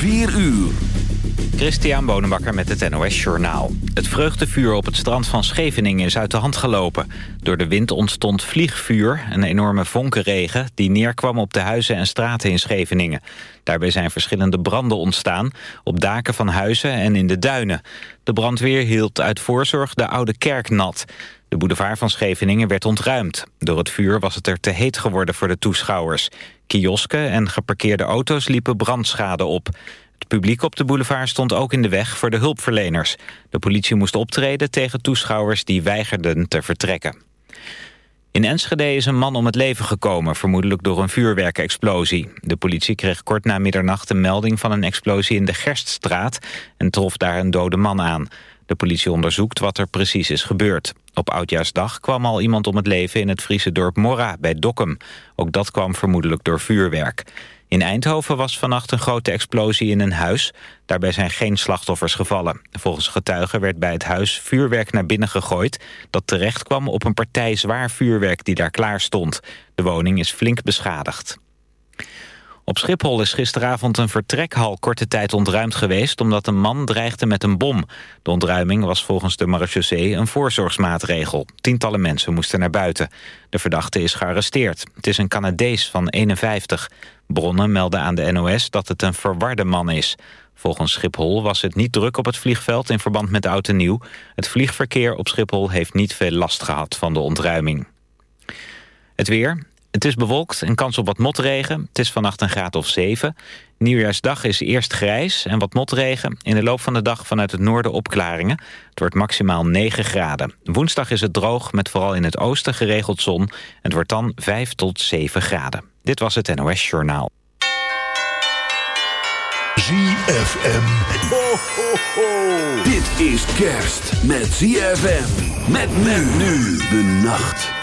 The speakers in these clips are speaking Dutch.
4 uur. Christian Bonenbakker met het NOS Journaal. Het vreugdevuur op het strand van Scheveningen is uit de hand gelopen. Door de wind ontstond vliegvuur, een enorme vonkenregen... die neerkwam op de huizen en straten in Scheveningen. Daarbij zijn verschillende branden ontstaan... op daken van huizen en in de duinen. De brandweer hield uit voorzorg de oude kerk nat. De boulevard van Scheveningen werd ontruimd. Door het vuur was het er te heet geworden voor de toeschouwers. Kiosken en geparkeerde auto's liepen brandschade op. Het publiek op de boulevard stond ook in de weg voor de hulpverleners. De politie moest optreden tegen toeschouwers die weigerden te vertrekken. In Enschede is een man om het leven gekomen, vermoedelijk door een vuurwerkexplosie. De politie kreeg kort na middernacht een melding van een explosie in de Gerststraat... en trof daar een dode man aan. De politie onderzoekt wat er precies is gebeurd. Op Oudjaarsdag kwam al iemand om het leven in het Friese dorp Morra bij Dokkum. Ook dat kwam vermoedelijk door vuurwerk. In Eindhoven was vannacht een grote explosie in een huis. Daarbij zijn geen slachtoffers gevallen. Volgens getuigen werd bij het huis vuurwerk naar binnen gegooid... dat terecht kwam op een partij zwaar vuurwerk die daar klaar stond. De woning is flink beschadigd. Op Schiphol is gisteravond een vertrekhal korte tijd ontruimd geweest... omdat een man dreigde met een bom. De ontruiming was volgens de marechaussee een voorzorgsmaatregel. Tientallen mensen moesten naar buiten. De verdachte is gearresteerd. Het is een Canadees van 51. Bronnen melden aan de NOS dat het een verwarde man is. Volgens Schiphol was het niet druk op het vliegveld in verband met oud en nieuw. Het vliegverkeer op Schiphol heeft niet veel last gehad van de ontruiming. Het weer. Het is bewolkt en kans op wat motregen. Het is vannacht een graad of 7. Nieuwjaarsdag is eerst grijs en wat motregen. In de loop van de dag vanuit het noorden opklaringen. Het wordt maximaal 9 graden. Woensdag is het droog met vooral in het oosten geregeld zon. Het wordt dan 5 tot 7 graden. Dit was het NOS Journaal. ZFM. Ho, ho, ho. Dit is kerst met ZFM. Met men nu de nacht.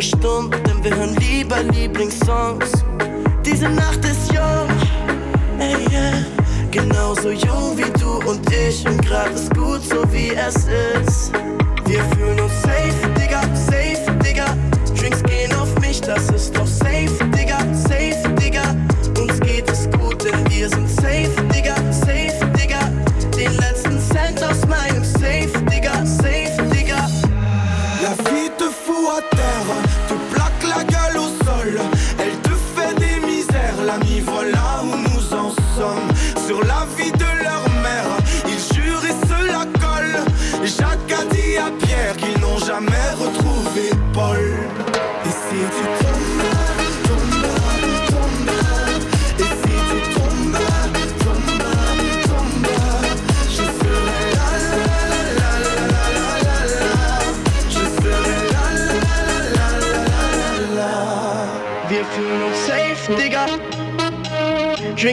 verstummt, denn wir hören lieber Lieblingssongs. Diese Nacht ist jung, ey, yeah. genauso jung wie du und ich. Und grad ist gut, so wie es ist. Wir fühlen uns safe, Digga, safe, Digga. Drinks gehen auf mich, das ist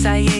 ça y est.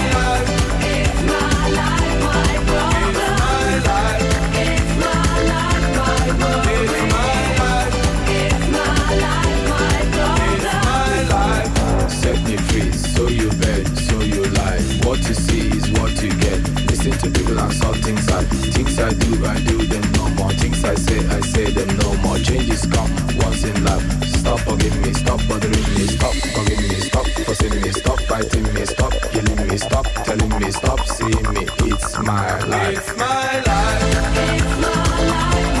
to people and solve things I Things I do, I do them no more. Things I say, I say them no more. Changes come once in life. Stop forgiving me, stop bothering me. Stop forgiving me, stop forsaking me. Stop fighting me, stop killing me. Stop telling me, stop seeing me. It's my life. It's my life. It's my life.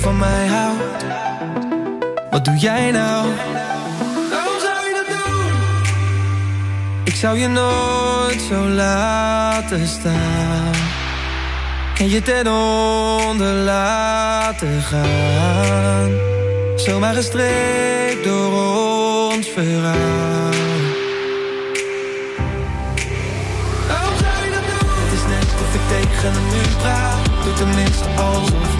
Van mij houdt. Wat doe jij nou? Waarom zou je dat doen? Ik zou je nooit zo laten staan. En je ten onder laten gaan. Zomaar gestreept door ons verhaal. Waarom zou je dat doen? Het is net of ik tegen een muur praat Doe tenminste alsof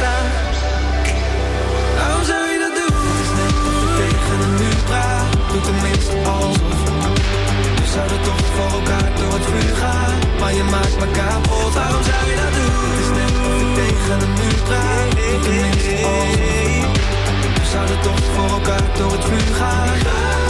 De staan. Waarom zou je dat doen? Tegen een muur praat. Doe tenminste alsof. We zouden toch voor elkaar door het vuur gaan. Maar je maakt me kapot. Waarom zou je dat doen? Tegen een muur praat. Doe tenminste alsof. We zouden toch voor elkaar door het vuur gaan.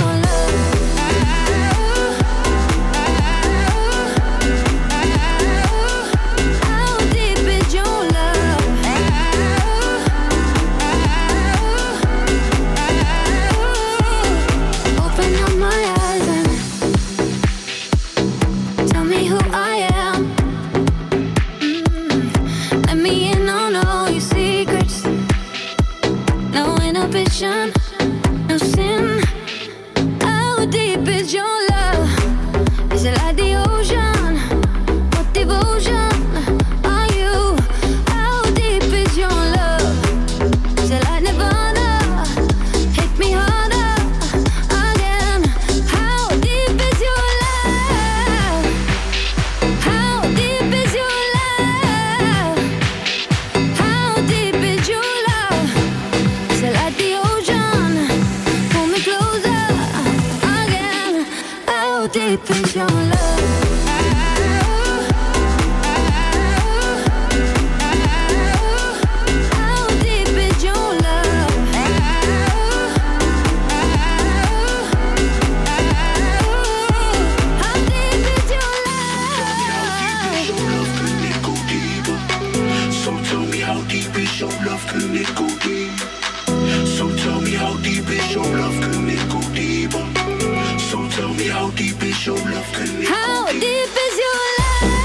your your love, can it go deep? So tell me how deep is your love, can it go? So tell me how deep is your love, can it how go deep? deep is your love?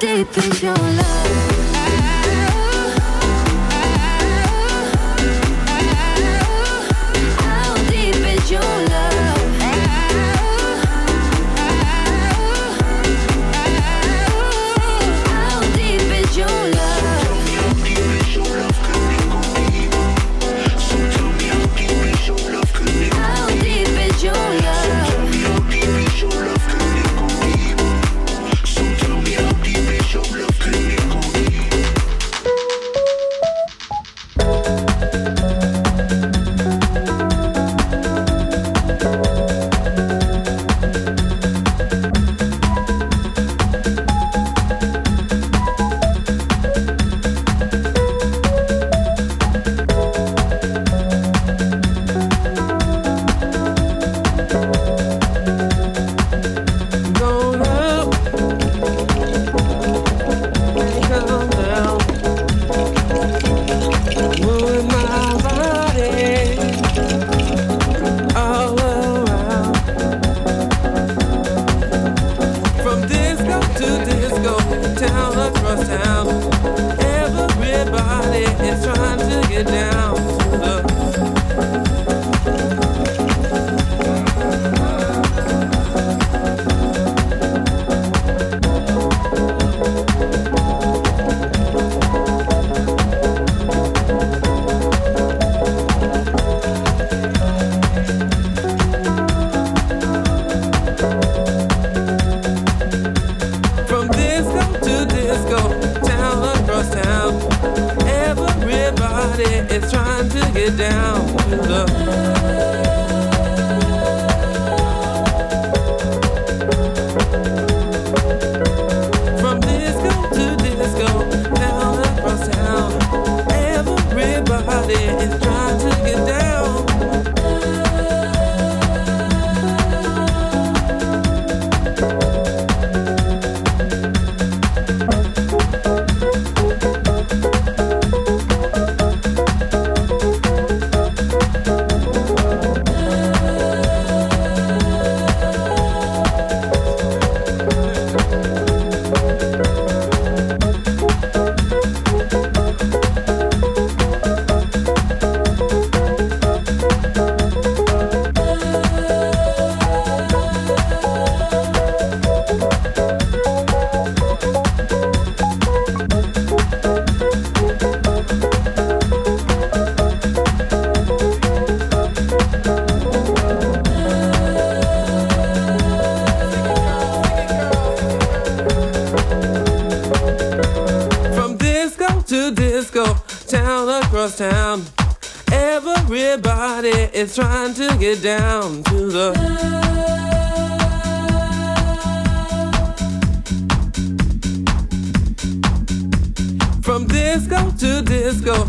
deep is your love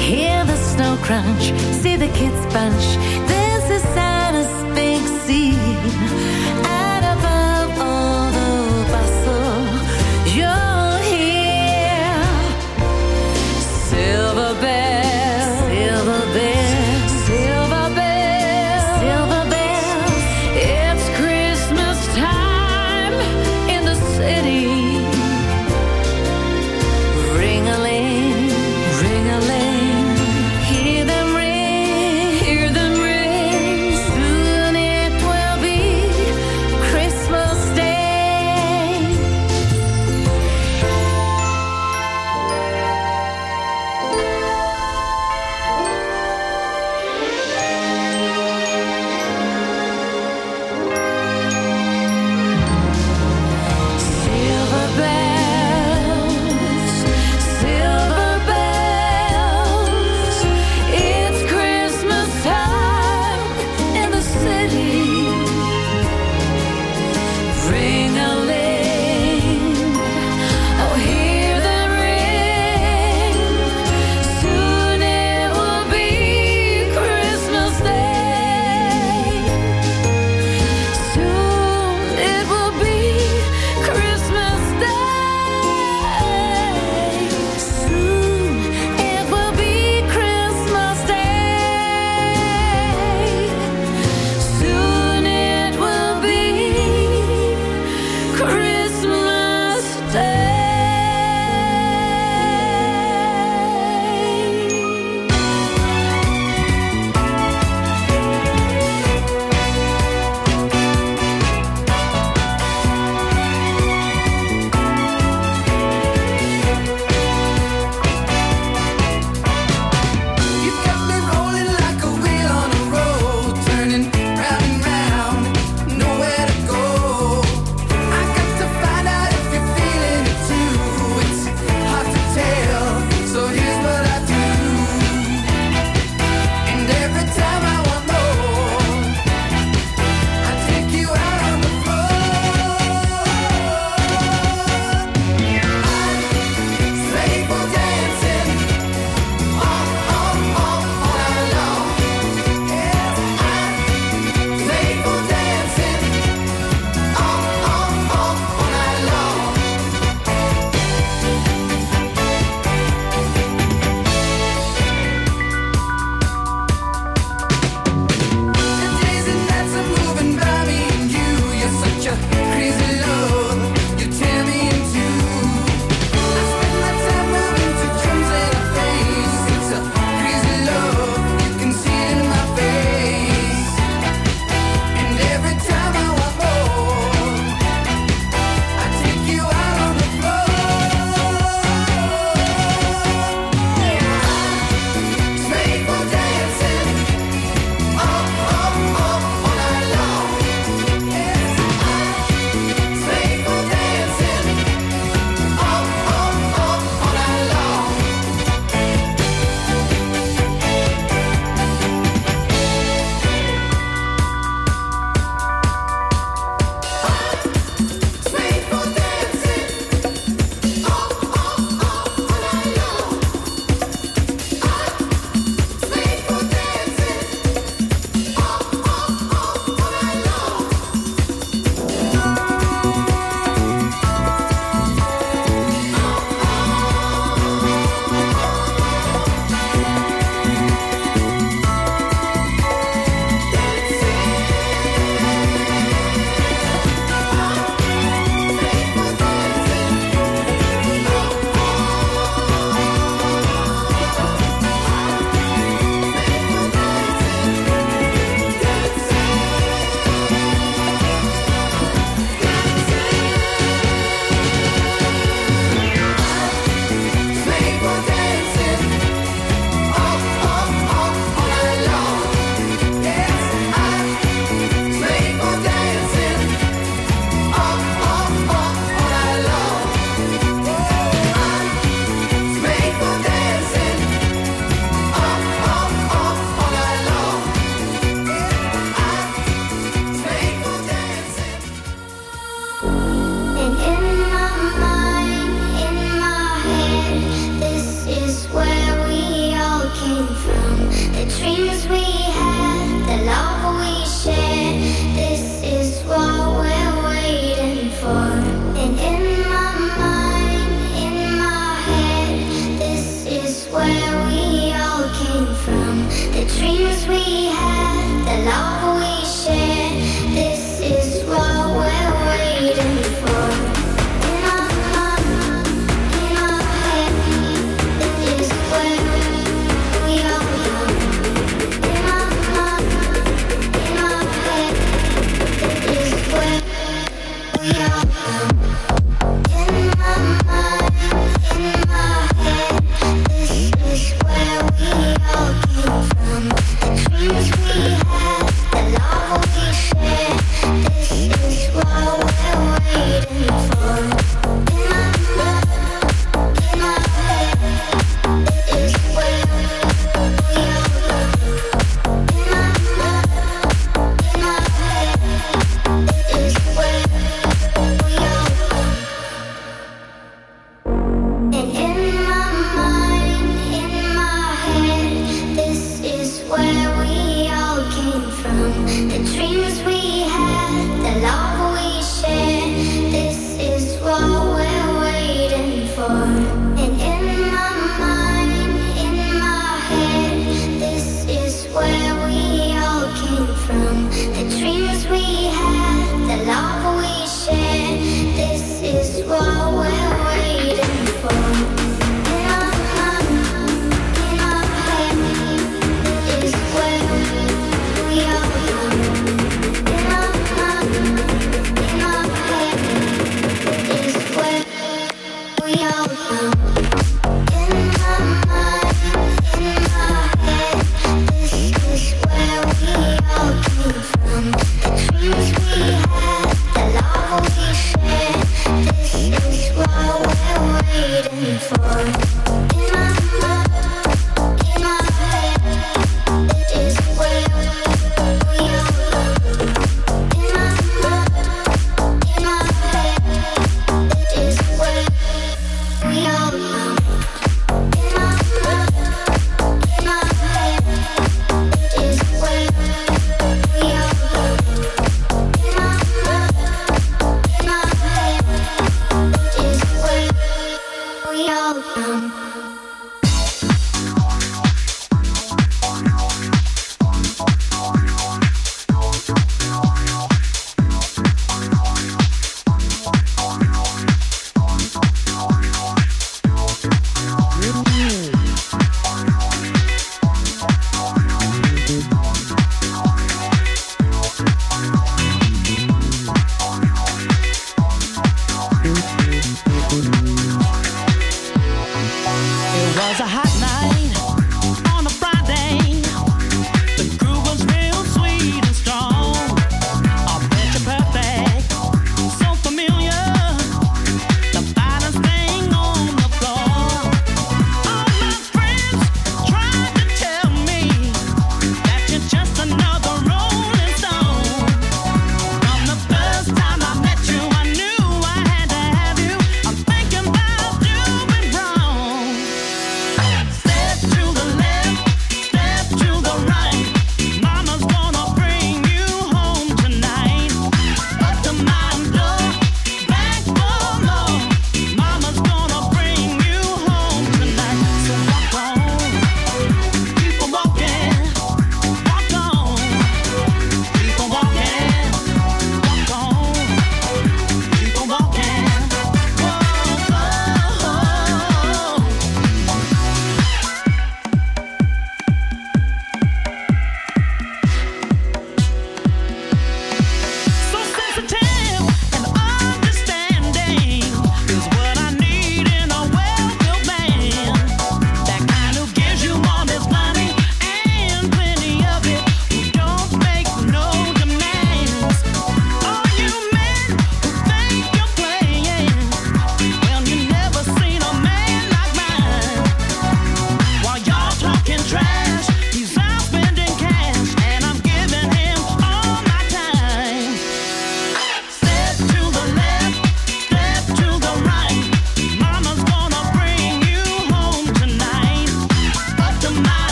Hear the snow crunch, see the kids bunch. They're